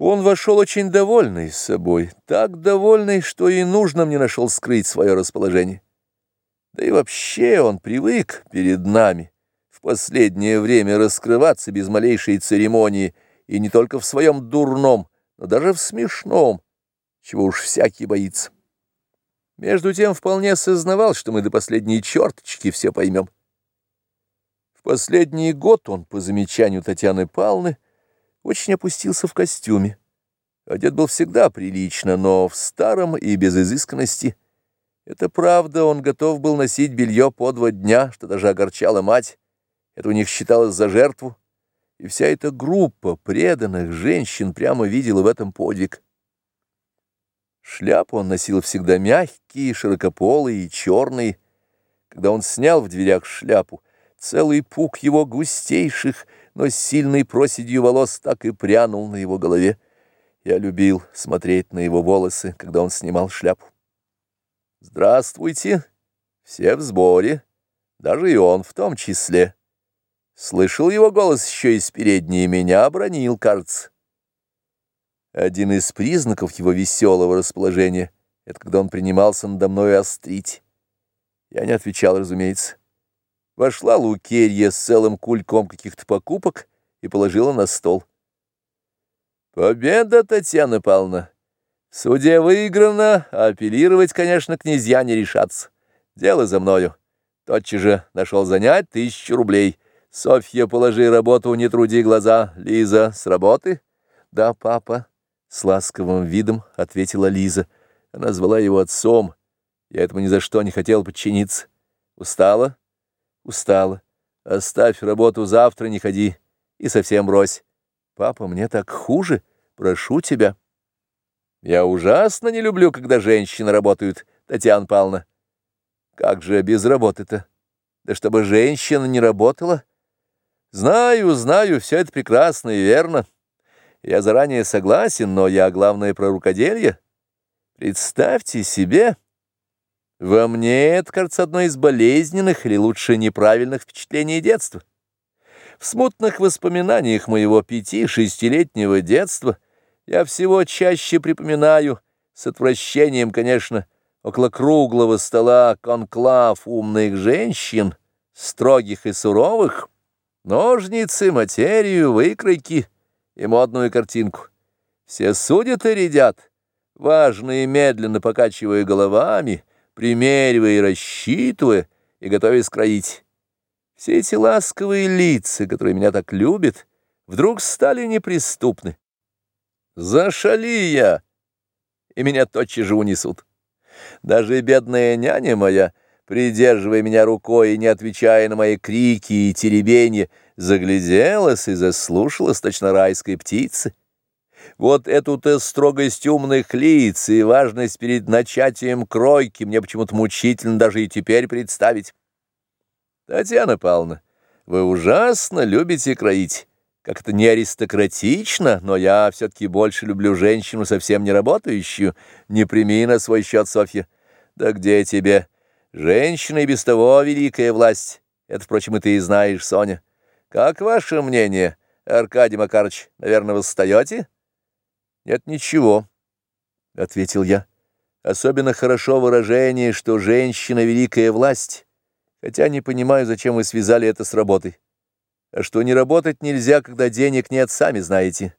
Он вошел очень довольный собой, так довольный, что и нужно мне нашел скрыть свое расположение. Да и вообще он привык перед нами в последнее время раскрываться без малейшей церемонии, и не только в своем дурном, но даже в смешном, чего уж всякий боится. Между тем вполне сознавал, что мы до последней черточки все поймем. В последний год он, по замечанию Татьяны Павловны, очень опустился в костюме. Одет был всегда прилично, но в старом и без изысканности. Это правда, он готов был носить белье по два дня, что даже огорчало мать. Это у них считалось за жертву. И вся эта группа преданных женщин прямо видела в этом подвиг. Шляпу он носил всегда мягкие, широкополые и черные. Когда он снял в дверях шляпу, целый пук его густейших, но с сильной проседью волос так и прянул на его голове. Я любил смотреть на его волосы, когда он снимал шляпу. «Здравствуйте! Все в сборе, даже и он в том числе». Слышал его голос еще из передней, меня обронил, кажется. Один из признаков его веселого расположения — это когда он принимался надо мной острить. Я не отвечал, разумеется. Вошла Лукерья с целым кульком каких-то покупок и положила на стол. «Победа, Татьяна Павловна! В суде выиграно, а апеллировать, конечно, князья не решатся. Дело за мною. Тотчас же нашел занять тысячу рублей». Софья, положи работу, не труди глаза. Лиза, с работы? Да, папа, с ласковым видом ответила Лиза. Она звала его отцом. Я этому ни за что не хотел подчиниться. Устала? Устала. Оставь работу, завтра не ходи. И совсем брось. Папа, мне так хуже. Прошу тебя. Я ужасно не люблю, когда женщины работают, Татьяна Павловна. Как же без работы-то? Да чтобы женщина не работала... Знаю, знаю, все это прекрасно и верно. Я заранее согласен, но я, главное, про рукоделие. Представьте себе, во мне это, кажется, одно из болезненных или лучше неправильных впечатлений детства. В смутных воспоминаниях моего пяти-шестилетнего детства я всего чаще припоминаю, с отвращением, конечно, около круглого стола конклав умных женщин, строгих и суровых, Ножницы, материю, выкройки и модную картинку. Все судят и рядят, важно и медленно покачивая головами, примеривая и рассчитывая, и готовясь кроить. Все эти ласковые лица, которые меня так любят, вдруг стали неприступны. Зашали я, и меня тотчас же унесут. Даже бедная няня моя — придерживая меня рукой и не отвечая на мои крики и теребенья, загляделась и заслушалась точно райской птицы. Вот эту-то строгость умных лиц и важность перед начатием кройки мне почему-то мучительно даже и теперь представить. Татьяна Павловна, вы ужасно любите кроить. Как это не аристократично, но я все-таки больше люблю женщину, совсем не работающую. Не прими на свой счет, Софья. Да где тебе... Женщина и без того великая власть. Это, впрочем, и ты знаешь, Соня. Как ваше мнение, Аркадий Макарович, наверное, вы встаете? Нет, ничего, — ответил я. Особенно хорошо выражение, что женщина — великая власть, хотя не понимаю, зачем вы связали это с работой. А что не работать нельзя, когда денег нет, сами знаете.